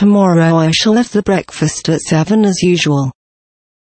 Tomorrow I shall have the breakfast at seven as usual.